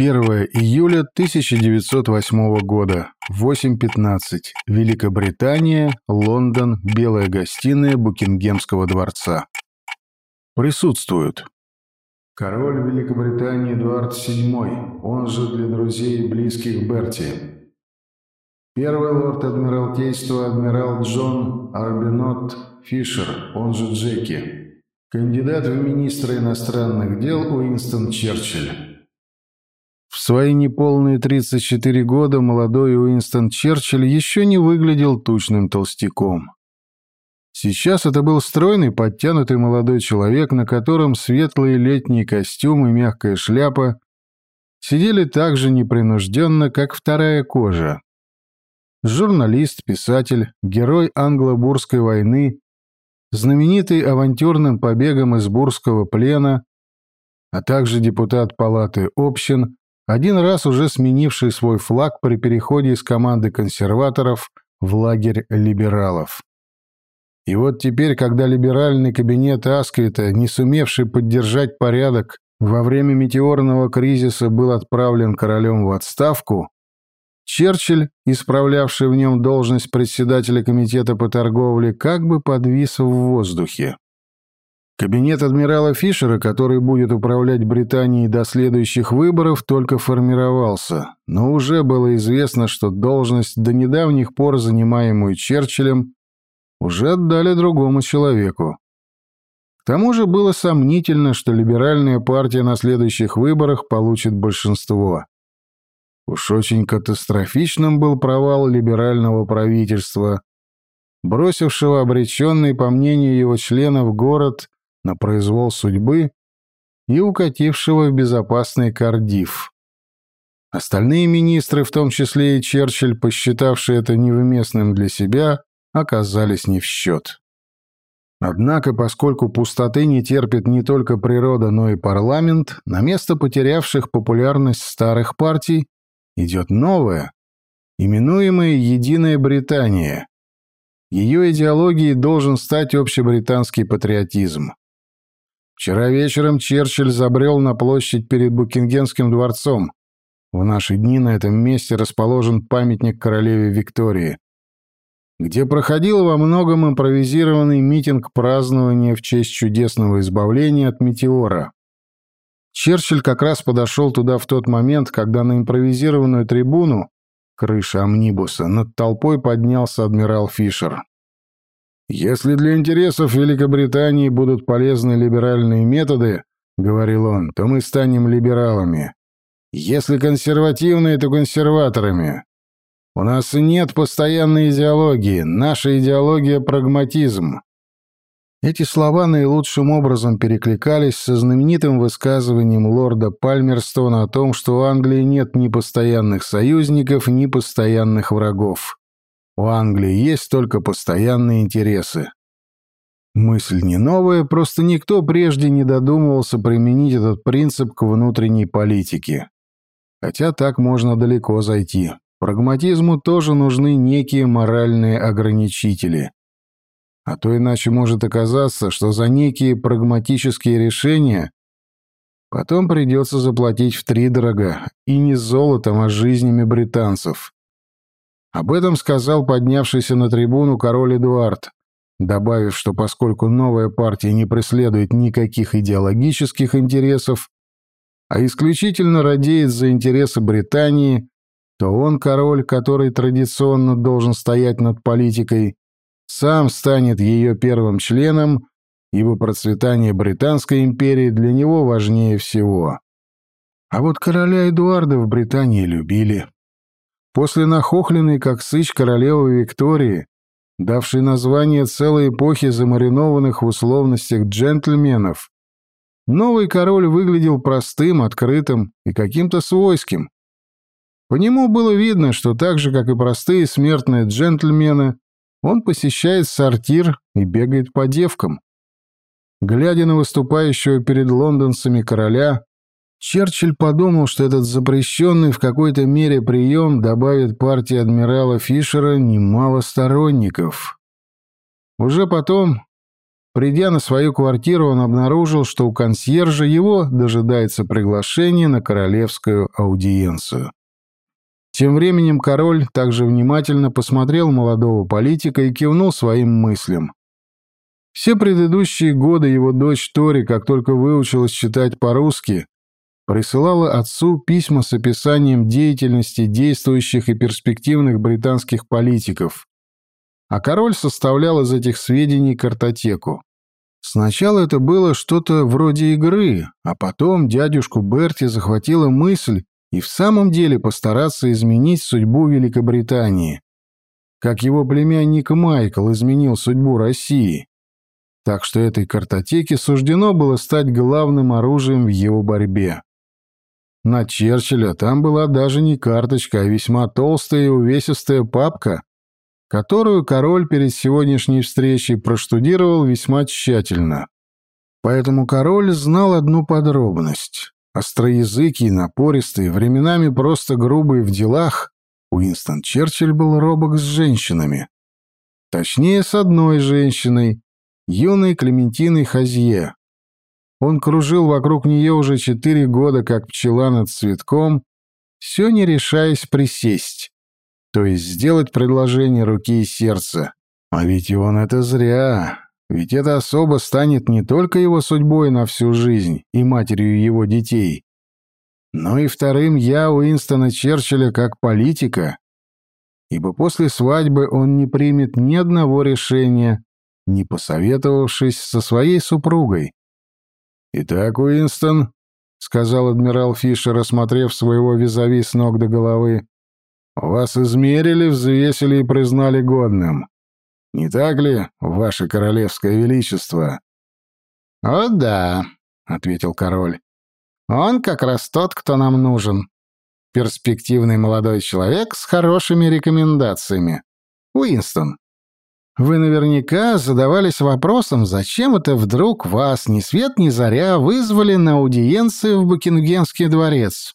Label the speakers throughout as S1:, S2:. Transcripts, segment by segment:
S1: 1 июля 1908 года, 8.15. Великобритания, Лондон, Белая гостиная Букингемского дворца. Присутствуют. Король Великобритании Эдуард VII, он же для друзей и близких Берти. Первый лорд Адмиралтейства адмирал Джон Арбинот Фишер, он же Джеки. Кандидат в министры иностранных дел Уинстон Черчилль. В свои неполные 34 года молодой Уинстон Черчилль еще не выглядел тучным толстяком. Сейчас это был стройный, подтянутый молодой человек, на котором светлый летний костюм и мягкая шляпа сидели так же непринужденно, как вторая кожа. Журналист, писатель, герой англо-бурской войны, знаменитый авантюрным побегом из бурского плена, а также депутат палаты общин, один раз уже сменивший свой флаг при переходе из команды консерваторов в лагерь либералов. И вот теперь, когда либеральный кабинет Асквита, не сумевший поддержать порядок, во время метеорного кризиса был отправлен королем в отставку, Черчилль, исправлявший в нем должность председателя комитета по торговле, как бы подвис в воздухе. Кабинет адмирала Фишера, который будет управлять Британией до следующих выборов, только формировался, но уже было известно, что должность, до недавних пор занимаемую Черчиллем, уже отдали другому человеку. К тому же было сомнительно, что либеральная партия на следующих выборах получит большинство. Уж очень катастрофичным был провал либерального правительства, бросившего обреченный, по мнению его членов, город на произвол судьбы и укатившего в безопасный Кардиф. Остальные министры, в том числе и Черчилль, посчитавшие это невместным для себя, оказались не в счет. Однако, поскольку пустоты не терпит не только природа, но и парламент, на место потерявших популярность старых партий идет новая, именуемая «Единая Британия». Ее идеологией должен стать общебританский патриотизм. Вчера вечером Черчилль забрел на площадь перед Букингемским дворцом. В наши дни на этом месте расположен памятник королеве Виктории, где проходил во многом импровизированный митинг празднования в честь чудесного избавления от метеора. Черчилль как раз подошел туда в тот момент, когда на импровизированную трибуну, крыша амнибуса, над толпой поднялся адмирал Фишер. «Если для интересов Великобритании будут полезны либеральные методы, — говорил он, — то мы станем либералами. Если консервативные, то консерваторами. У нас нет постоянной идеологии, наша идеология — прагматизм». Эти слова наилучшим образом перекликались со знаменитым высказыванием лорда Пальмерстона о том, что у Англии нет ни постоянных союзников, ни постоянных врагов. У Англии есть только постоянные интересы. Мысль не новая, просто никто прежде не додумывался применить этот принцип к внутренней политике. Хотя так можно далеко зайти. Прагматизму тоже нужны некие моральные ограничители. А то иначе может оказаться, что за некие прагматические решения потом придется заплатить втридорога, и не золотом, а жизнями британцев. Об этом сказал поднявшийся на трибуну король Эдуард, добавив, что поскольку новая партия не преследует никаких идеологических интересов, а исключительно радеет за интересы Британии, то он, король, который традиционно должен стоять над политикой, сам станет ее первым членом, ибо процветание Британской империи для него важнее всего. А вот короля Эдуарда в Британии любили. После нахохленной, как сыч королевы Виктории, давшей название целой эпохи замаринованных в условностях джентльменов, новый король выглядел простым, открытым и каким-то свойским. По нему было видно, что так же, как и простые смертные джентльмены, он посещает сортир и бегает по девкам. Глядя на выступающего перед лондонцами короля, Черчилль подумал, что этот запрещенный в какой-то мере прием добавит партии адмирала Фишера немало сторонников. Уже потом, Придя на свою квартиру, он обнаружил, что у консьержа его дожидается приглашение на королевскую аудиенцию. Тем временем король также внимательно посмотрел молодого политика и кивнул своим мыслям. Все предыдущие годы его дочь Тори, как только выучилась читать по-русски, присылала отцу письма с описанием деятельности действующих и перспективных британских политиков, а король составлял из этих сведений картотеку. Сначала это было что-то вроде игры, а потом дядюшку Берти захватила мысль и в самом деле постараться изменить судьбу Великобритании, как его племянник Майкл изменил судьбу России. Так что этой картотеке суждено было стать главным оружием в его борьбе. На Черчилля там была даже не карточка, а весьма толстая и увесистая папка, которую король перед сегодняшней встречей проштудировал весьма тщательно. Поэтому король знал одну подробность. Остроязыкий, напористый, временами просто грубый в делах, Уинстон Черчилль был робок с женщинами. Точнее, с одной женщиной, юной Клементиной Хазье. Он кружил вокруг нее уже четыре года, как пчела над цветком, все не решаясь присесть то есть сделать предложение руки и сердца. А ведь он это зря. Ведь эта особа станет не только его судьбой на всю жизнь и матерью его детей, но и вторым я Уинстона Черчилля как политика, ибо после свадьбы он не примет ни одного решения, не посоветовавшись со своей супругой. «Итак, Уинстон», — сказал адмирал Фишер, осмотрев своего визави с ног до головы, вас измерили, взвесили и признали годным. Не так ли, ваше королевское величество?»
S2: «О да», — ответил король. «Он как раз тот, кто нам нужен. Перспективный молодой человек с хорошими рекомендациями. Уинстон, вы наверняка задавались вопросом, зачем это вдруг вас ни свет ни заря вызвали на аудиенцию в Букингемский дворец.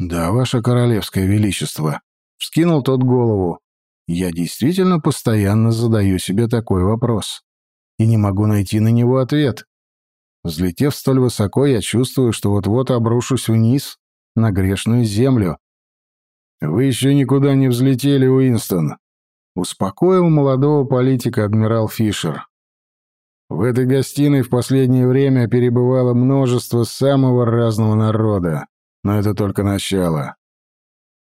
S1: «Да, ваше королевское величество», — вскинул тот голову. «Я действительно постоянно задаю себе такой вопрос. И не могу найти на него ответ. Взлетев столь высоко, я чувствую, что вот-вот обрушусь вниз, на грешную землю». «Вы еще никуда не взлетели, Уинстон», — успокоил молодого политика адмирал Фишер. В этой гостиной в последнее время перебывало множество самого разного народа. Но это только начало.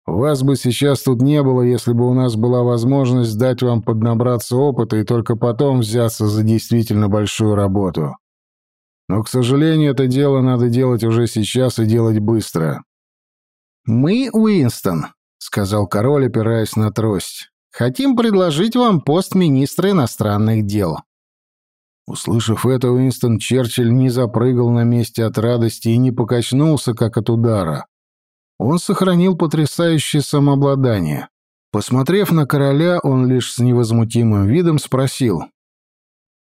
S1: Вас бы сейчас тут не было, если бы у нас была возможность дать вам поднабраться опыта и только потом взяться за действительно большую работу. Но, к сожалению, это дело надо делать уже сейчас и делать быстро.
S2: «Мы, Уинстон», — сказал король, опираясь на трость, — «хотим предложить вам пост министра иностранных дел».
S1: Услышав это, Уинстон Черчилль не запрыгал на месте от радости и не покачнулся, как от удара. Он сохранил потрясающее самообладание. Посмотрев на короля, он лишь с невозмутимым видом спросил.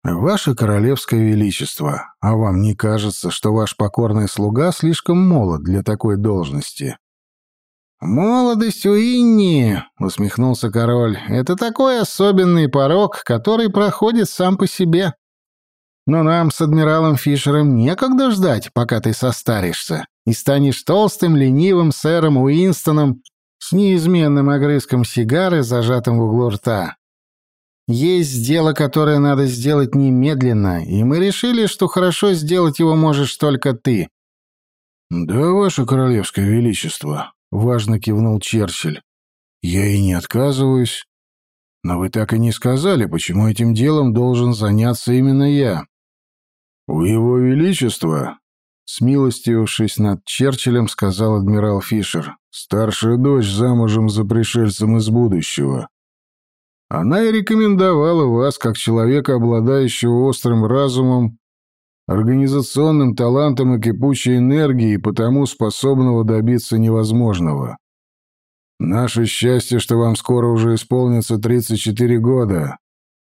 S1: «Ваше королевское величество, а вам не кажется, что ваш покорный слуга слишком молод для такой должности?»
S2: «Молодость Уинни», — усмехнулся король, — «это такой особенный порог, который проходит сам по себе. Но нам с адмиралом Фишером некогда ждать, пока ты состаришься и станешь толстым, ленивым сэром Уинстоном с неизменным огрызком сигары, зажатым в углу рта. Есть дело, которое надо сделать немедленно, и мы решили, что хорошо сделать его можешь только ты».
S1: «Да, ваше королевское величество», — важно кивнул Черчилль. «Я и не отказываюсь. Но вы так и не сказали, почему этим делом должен заняться именно я». «У его величества», — смилостивившись над Черчиллем, сказал адмирал Фишер, «старшая дочь замужем за пришельцем из будущего. Она и рекомендовала вас как человека, обладающего острым разумом, организационным талантом и кипучей энергией, потому способного добиться невозможного. Наше счастье, что вам скоро уже исполнится 34 года.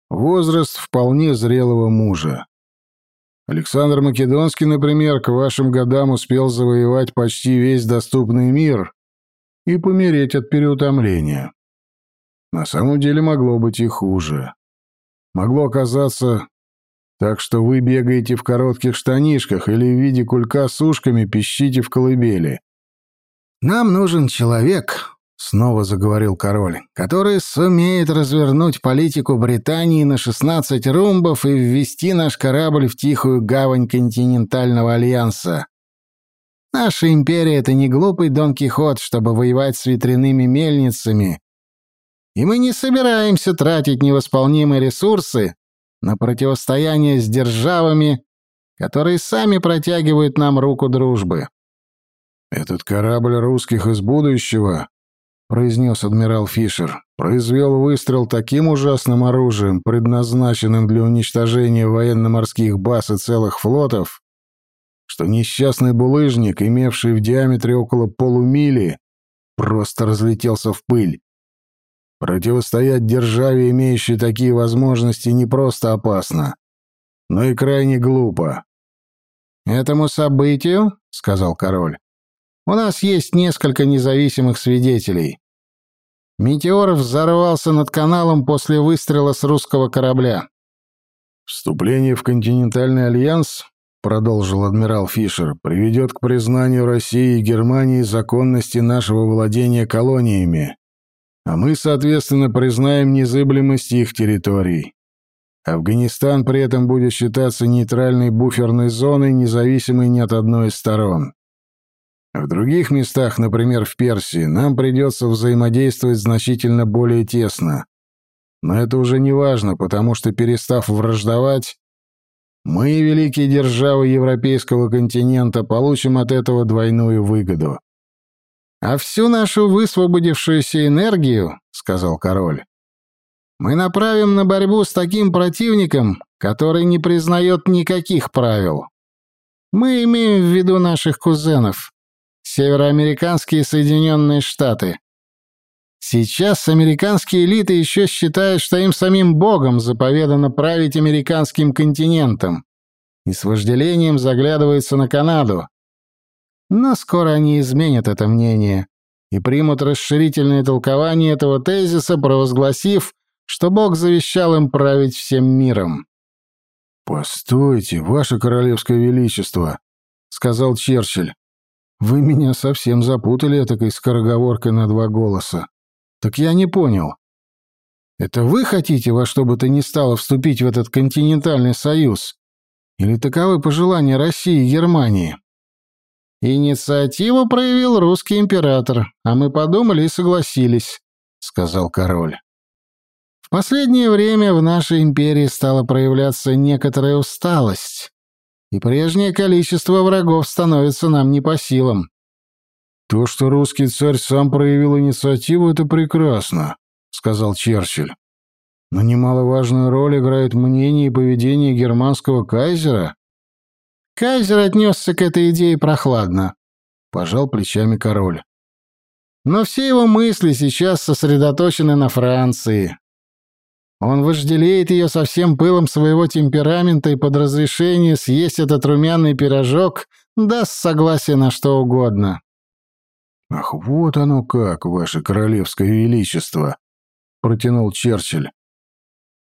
S1: Возраст вполне зрелого мужа. Александр Македонский, например, к вашим годам успел завоевать почти весь доступный мир и помереть от переутомления. На самом деле могло быть и хуже. Могло оказаться Так что вы бегаете в коротких штанишках или в виде кулька с ушками пищите в колыбели.
S2: «Нам нужен человек», — снова заговорил король, «который сумеет развернуть политику Британии на 16 румбов и ввести наш корабль в тихую гавань континентального альянса. Наша империя — это не глупый Дон Кихот, чтобы воевать с ветряными мельницами. И мы не собираемся тратить невосполнимые ресурсы на противостояние с державами, которые сами протягивают нам руку дружбы.
S1: «Этот корабль русских из будущего», — произнес адмирал Фишер, «произвел выстрел таким ужасным оружием, предназначенным для уничтожения военно-морских баз и целых флотов, что несчастный булыжник, имевший в диаметре около полумили, просто разлетелся в пыль. Противостоять державе, имеющей такие возможности, не просто опасно, но и крайне глупо.
S2: «Этому событию, — сказал король, — у нас есть несколько независимых свидетелей. Метеор взорвался над каналом после выстрела с русского корабля.
S1: Вступление в континентальный альянс, — продолжил адмирал Фишер, — приведет к признанию России и Германии законности нашего владения колониями, а мы, соответственно, признаем незыблемость их территорий. Афганистан при этом будет считаться нейтральной буферной зоной, независимой ни от одной из сторон. В других местах, например, в Персии, нам придется взаимодействовать значительно более тесно. Но это уже не важно, потому что, перестав враждовать, мы, великие державы европейского континента, получим от этого двойную выгоду.
S2: «А всю нашу высвободившуюся энергию, — сказал король, — мы направим на борьбу с таким противником, который не признает никаких правил. Мы имеем в виду наших кузенов, североамериканские Соединенные Штаты. Сейчас американские элиты еще считают, что им самим Богом заповедано править американским континентом, и с вожделением заглядываются на Канаду, но скоро они изменят это мнение и примут расширительное толкование этого тезиса, провозгласив, что Бог завещал им править всем миром.
S1: «Постойте, ваше королевское величество», — сказал Черчилль. «Вы меня совсем запутали этакой скороговоркой на два голоса. Так я не понял. Это вы хотите во что бы то ни стало вступить в этот континентальный союз? Или таковы пожелания России и Германии?»
S2: «Инициативу проявил русский император, а мы подумали и согласились», — сказал король. «В последнее время в нашей империи стала проявляться некоторая усталость, и прежнее количество врагов становится нам не по силам».
S1: «То, что русский царь сам проявил инициативу, это прекрасно», — сказал Черчилль. «Но немаловажную роль играет мнение и поведение германского кайзера,
S2: Кайзер отнесся к этой идее прохладно. Пожал плечами король. Но все его мысли сейчас сосредоточены на Франции. Он вожделеет ее со всем пылом своего темперамента и под разрешение съесть этот румяный пирожок даст согласие на что угодно.
S1: «Ах, вот оно как, ваше королевское величество!» — протянул Черчилль.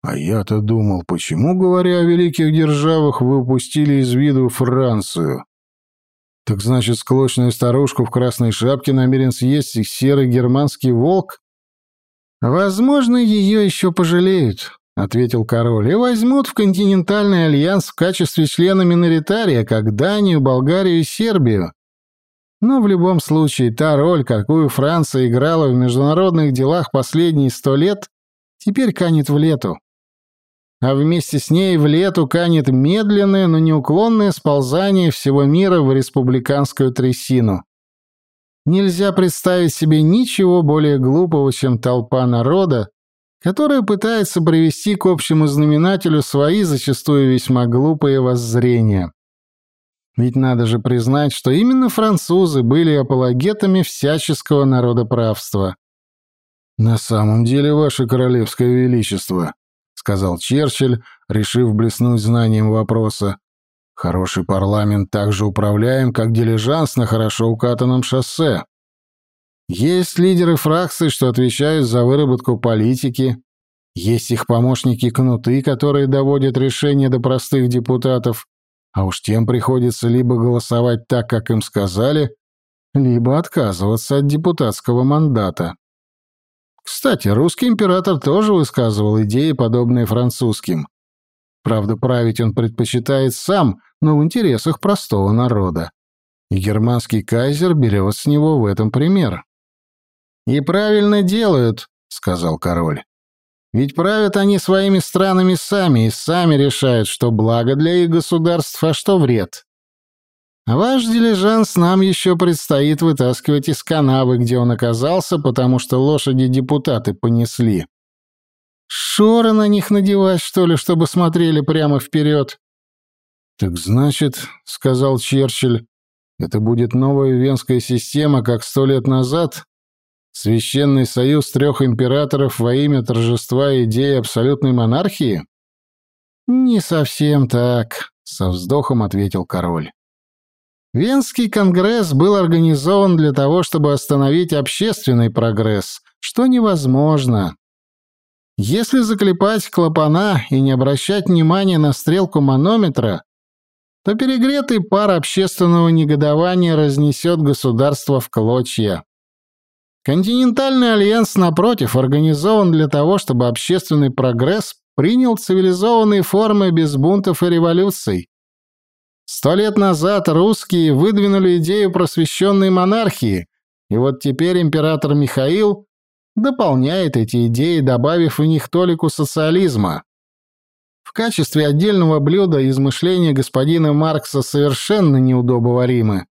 S1: А я-то думал, почему, говоря о великих державах, вы упустили из виду Францию? Так значит, склочную старушку в красной шапке намерен съесть и серый германский волк?
S2: Возможно, ее еще пожалеют, — ответил король, — и возьмут в континентальный альянс в качестве члена миноритария, как Данию, Болгарию и Сербию. Но в любом случае, та роль, какую Франция играла в международных делах последние сто лет, теперь канет в лету а вместе с ней в лету канет медленное, но неуклонное сползание всего мира в республиканскую трясину. Нельзя представить себе ничего более глупого, чем толпа народа, которая пытается привести к общему знаменателю свои зачастую весьма глупые воззрения. Ведь надо же признать, что именно французы были апологетами всяческого народоправства.
S1: «На самом деле, ваше королевское величество», сказал Черчилль, решив блеснуть знанием вопроса. Хороший парламент так же управляем, как дилижанс на хорошо укатанном шоссе.
S2: Есть лидеры фракций, что отвечают за выработку политики, Есть их помощники-кнуты, которые доводят решения до простых депутатов, а уж тем приходится либо голосовать так, как им сказали, либо отказываться от депутатского мандата. Кстати, русский император тоже высказывал идеи, подобные французским. Правда, править он предпочитает сам, но в интересах простого народа. И германский кайзер берет с него в этом пример. «И правильно делают», — сказал король. «Ведь правят они своими странами сами и сами решают, что благо для их государств, а что вред. Ваш дилижанс нам еще предстоит вытаскивать из канавы, где он оказался, потому что лошади депутаты понесли. Шоры на них надевать, что ли, чтобы смотрели прямо вперед?» «Так значит, — сказал Черчилль, — это будет новая венская система, как сто лет назад, Священный союз трех императоров во имя торжества идеи абсолютной монархии? Не совсем так, со вздохом ответил король. Венский конгресс был организован для того, чтобы остановить общественный прогресс, что невозможно. Если заклепать клапана и не обращать внимания на стрелку манометра, то перегретый пар общественного негодования разнесет государство в клочья. Континентальный альянс, напротив, организован для того, чтобы общественный прогресс принял цивилизованные формы без бунтов и революций. Сто лет назад русские выдвинули идею просвещенной монархии, и вот теперь император Михаил дополняет эти идеи, добавив в них толику социализма. В качестве отдельного блюда измышления господина Маркса совершенно неудобоваримы.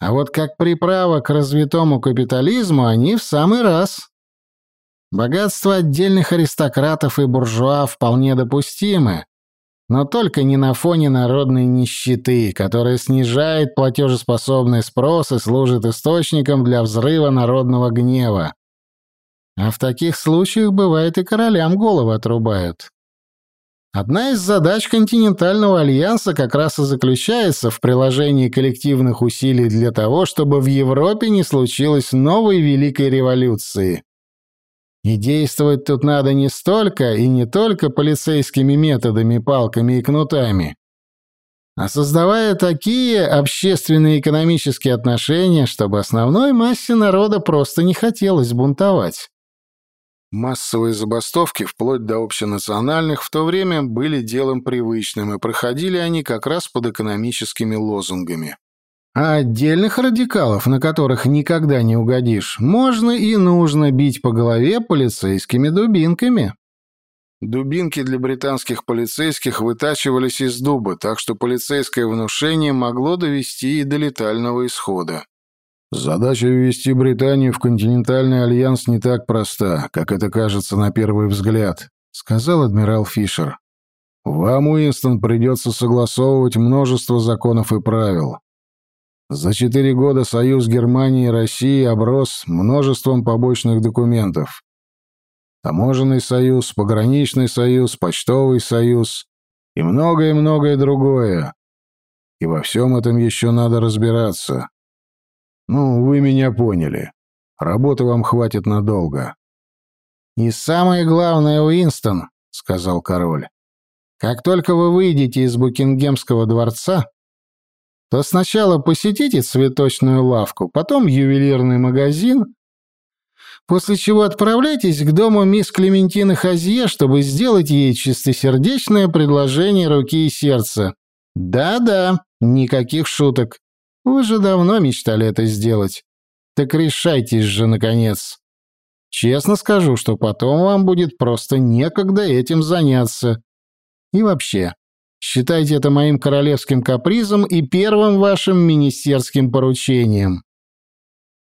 S2: А вот как приправа к развитому капитализму они в самый раз. Богатство отдельных аристократов и буржуа вполне допустимы, но только не на фоне народной нищеты, которая снижает платежеспособный спрос и служит источником для взрыва народного гнева. А в таких случаях бывает и королям головы отрубают. Одна из задач континентального альянса как раз и заключается в приложении коллективных усилий для того, чтобы в Европе не случилось новой великой революции. И действовать тут надо не столько и не только полицейскими методами, палками и кнутами, а создавая такие общественные и экономические отношения, чтобы основной массе народа просто не хотелось бунтовать.
S1: Массовые забастовки, вплоть до общенациональных, в то время были делом привычным, и проходили они как раз под экономическими лозунгами.
S2: А отдельных радикалов, на которых никогда не угодишь, можно и нужно бить по голове полицейскими дубинками.
S1: Дубинки для британских полицейских вытачивались из дуба, так что полицейское внушение могло довести и до летального исхода. Задача ввести Британию в континентальный альянс не так проста, как это кажется на первый взгляд, сказал адмирал Фишер. Вам, Уинстон, придется согласовывать множество законов и правил. За четыре года союз Германии и России оброс множеством побочных документов. Таможенный союз, пограничный союз, почтовый союз и многое-многое другое. И во всем этом еще надо разбираться. Ну, вы меня поняли. Работы вам хватит надолго.
S2: И самое главное, Уинстон, сказал король. Как только вы выйдете из Букингемского дворца, то сначала посетите цветочную лавку, потом ювелирный магазин, после чего отправляйтесь к дому мисс Клементины Хазье, чтобы сделать ей чистосердечное предложение руки и сердца. Да-да, никаких шуток. Вы же давно мечтали это сделать. Так решайтесь же, наконец. Честно скажу, что потом вам будет просто некогда этим заняться. И вообще, считайте это моим королевским капризом и первым вашим министерским поручением.